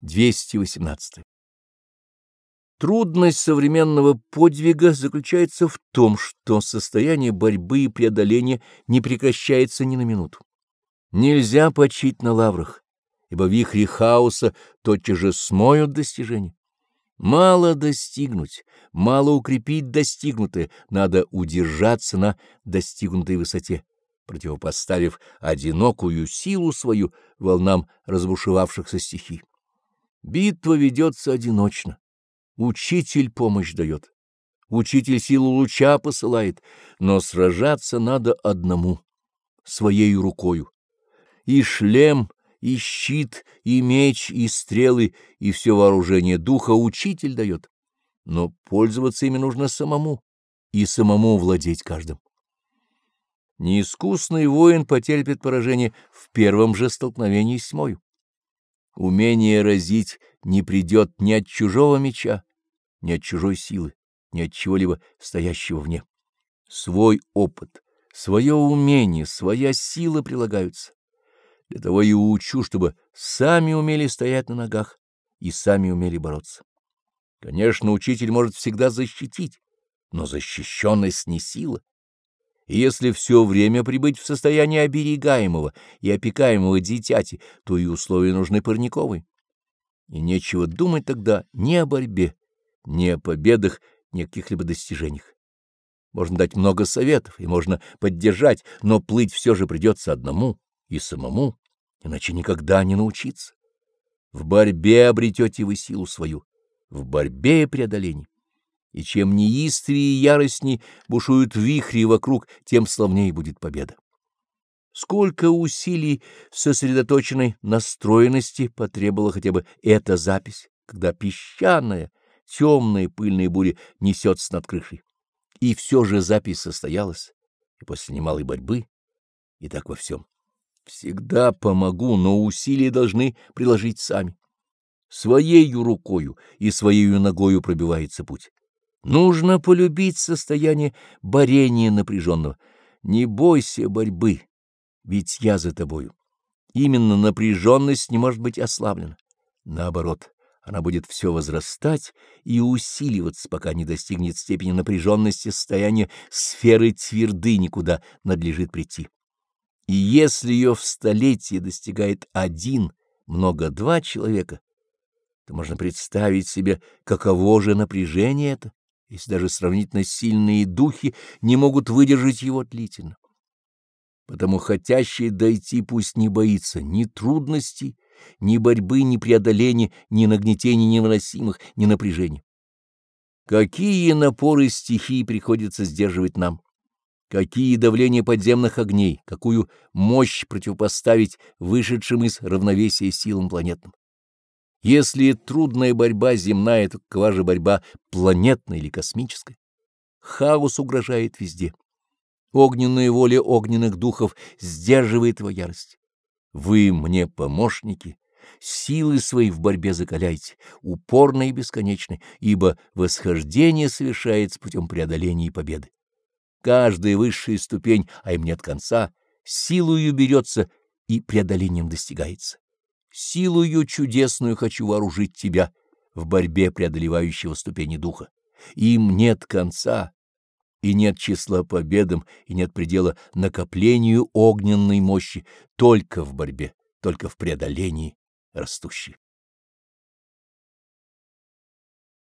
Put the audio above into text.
218. Трудность современного подвига заключается в том, что состояние борьбы и преодоления не прекращается ни на минуту. Нельзя почить на лаврах, ибо вихри хаоса тотчас же смоют достижения. Мало достигнуть, мало укрепить достигнутое, надо удержаться на достигнутой высоте, противопоставив одинокую силу свою волнам разбушевавшихся стихий. Битва ведется одиночно. Учитель помощь дает. Учитель силу луча посылает, но сражаться надо одному, своей рукою. И шлем, и щит, и меч, и стрелы, и все вооружение духа учитель дает. Но пользоваться ими нужно самому, и самому владеть каждым. Неискусный воин потерпит поражение в первом же столкновении с тьмою. Умение разить не придет ни от чужого меча, ни от чужой силы, ни от чего-либо стоящего вне. Свой опыт, свое умение, своя сила прилагаются. Для того и учу, чтобы сами умели стоять на ногах и сами умели бороться. Конечно, учитель может всегда защитить, но защищенность не сила. Если все время пребыть в состоянии оберегаемого и опекаемого дитяти, то и условия нужны парниковые. И нечего думать тогда ни о борьбе, ни о победах, ни о каких-либо достижениях. Можно дать много советов и можно поддержать, но плыть все же придется одному и самому, иначе никогда не научиться. В борьбе обретете вы силу свою, в борьбе и преодолении и чем неистовее и яростней бушуют вихри вокруг, тем славнее будет победа. Сколько усилий сосредоточенной настроенности потребовала хотя бы эта запись, когда песчаная, темная пыльная буря несется над крышей. И все же запись состоялась, и после немалой борьбы, и так во всем. Всегда помогу, но усилия должны приложить сами. Своею рукою и своею ногою пробивается путь. Нужно полюбить состояние борения напряженного. Не бойся борьбы, ведь я за тобою. Именно напряженность не может быть ослаблена. Наоборот, она будет все возрастать и усиливаться, пока не достигнет степени напряженности состояния сферы твердыни, куда надлежит прийти. И если ее в столетие достигает один, много-два человека, то можно представить себе, каково же напряжение это если даже сравнительно сильные духи не могут выдержать его длительно. Потому хотящий дойти пусть не боится ни трудностей, ни борьбы, ни преодоления, ни нагнетений невыносимых, ни напряжения. Какие напоры стихий приходится сдерживать нам? Какие давления подземных огней, какую мощь противопоставить вышедшим из равновесия силам планетным? Если трудная борьба земная, то какова же борьба планетная или космическая? Хаос угрожает везде. Огненная воля огненных духов сдерживает его ярость. Вы мне помощники, силы свои в борьбе закаляйте, упорно и бесконечно, ибо восхождение совершается путем преодоления и победы. Каждая высшая ступень, а им нет конца, силою берется и преодолением достигается. Силою чудесную хочу вооружить тебя в борьбе преодолевающего ступени духа. Им нет конца, и нет числа победам, и нет предела накоплению огненной мощи, только в борьбе, только в преодолении растущей.